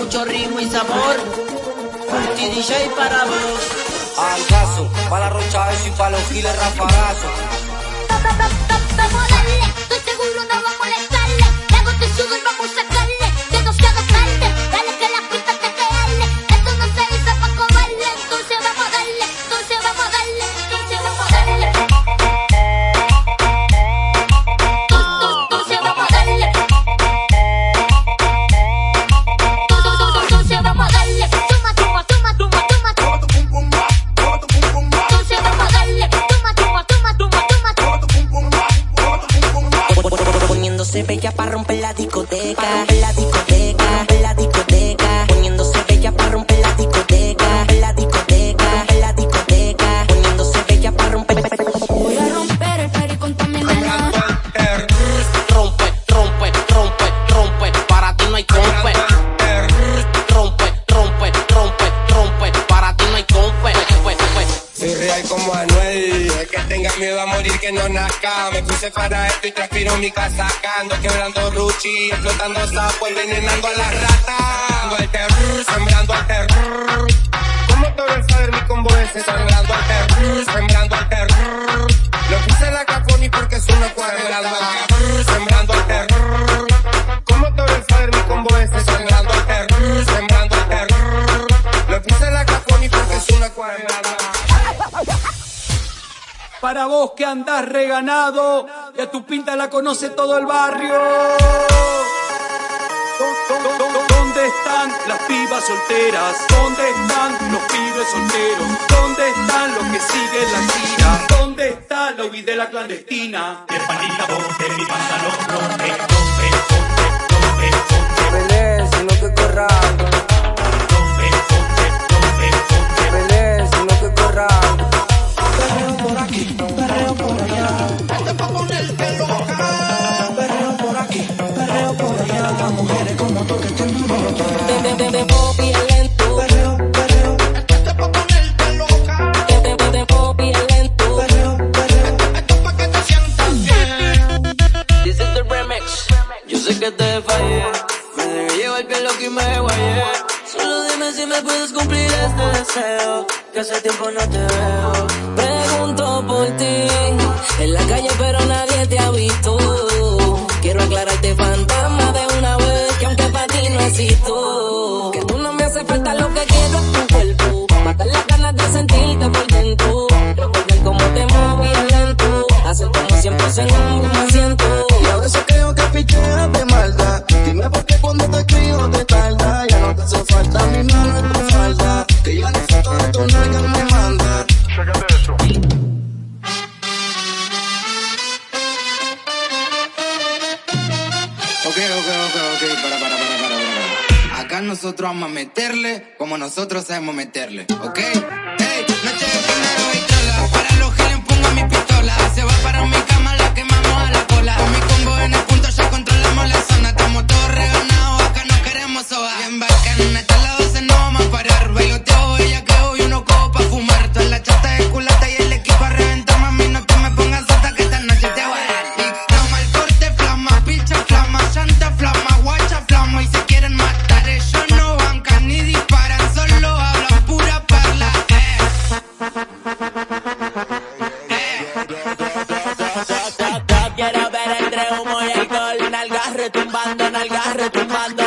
mucho ritmo y sabor. Multi DJ para vos. Al caso, para la rocha y para los giles rafagazos. Bella para romper la discoteca. La discoteca, miedo a morir que no nazca. Me puse para esto y transpiro mi casaca. Ando quebrando ruchi, explotando sapo, envenenando a ratas. Sembrando el terror, sembrando el terror. ¿Cómo te voy a saber mi combo ese? Sembrando el terror, sembrando el terror. Lo puse en la caponi porque es una cuadrada. Sembrando el terror. ¿Cómo te voy a saber mi combo ese? Sembrando el terror, sembrando el terror. Lo puse en la caponi porque es una cuadrada. Para vos que andás reganado, y a tu pinta la conoce todo el barrio. ¿Dó- dó- dó- ¿Dónde están las pibas solteras? ¿Dónde están los pibes solteros? ¿Dónde están los que siguen la gira? ¿Dónde está la huida de la clandestina? Pelé, sino que corra. Que hace tiempo no te veo. Pregunto por ti. En la calle, pero nadie te ha visto. Quiero aclararte, fantasma, de una vez. Que aunque para ti no existo. Que tú no me hace falta lo que quiero es tu cuerpo. Matar las ganas de sentirte por dentro. Recordar cómo te movías lento. Hacer como siempre en un mismo Ok, ok, ok, para, para, para, para, para. Acá nosotros vamos a meterle como nosotros sabemos meterle, ¿ok? Hey, noche de primero y para los giles pongo mi pistola, se va para mi cama, mano.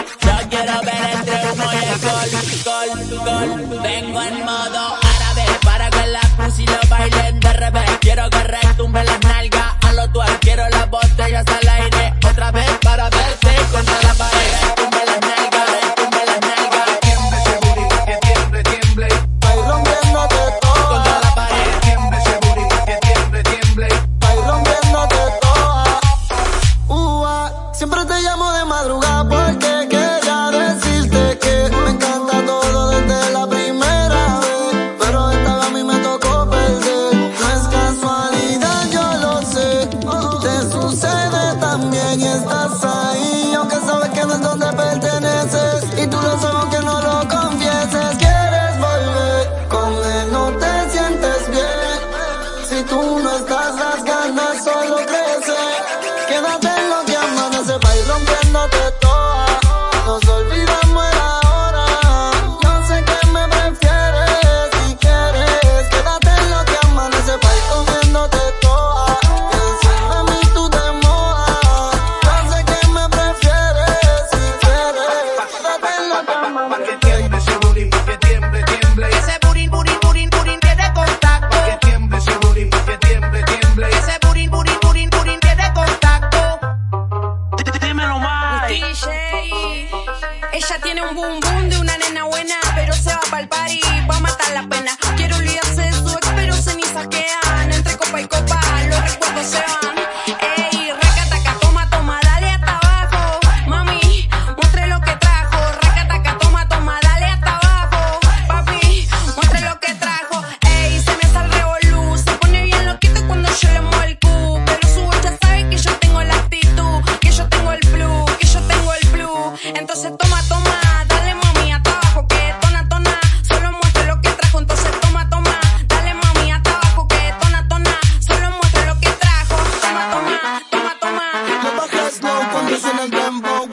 Me bajas no cuando suena el dembow.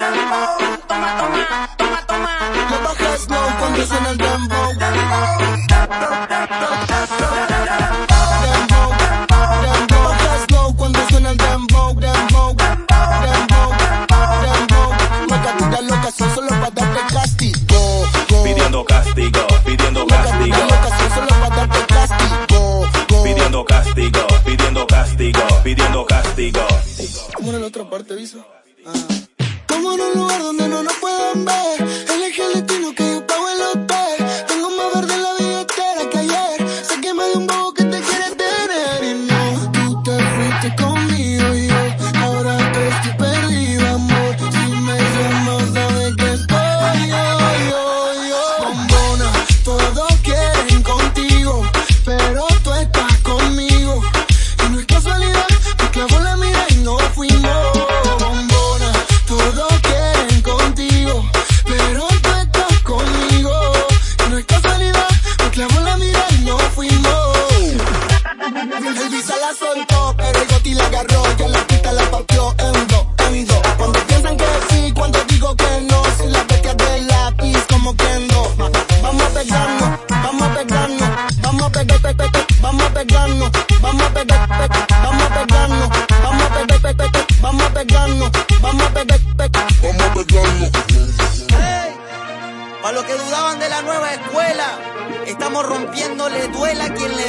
Toma, toma, toma, toma. Me bajas no el. Parte, dice. Soltó, pero el goti la agarró. Ya la pista la partió en dos, en dos. Cuando piensan que sí, cuando digo que no. Si la bestia de lápiz, como que no. Vamos a pegarnos, vamos a pegarnos. Vamos a pegar, pe, pe, pe, vamos a pegarnos. Vamos a pegar, pe, pe, vamos a pegarnos. Vamos a pegar, pe, pe, pe, vamos a pegarnos. Vamos a pegar, pe, pe, vamos a pegarnos. Para los que dudaban de la nueva escuela, estamos rompiéndole duela a quien le.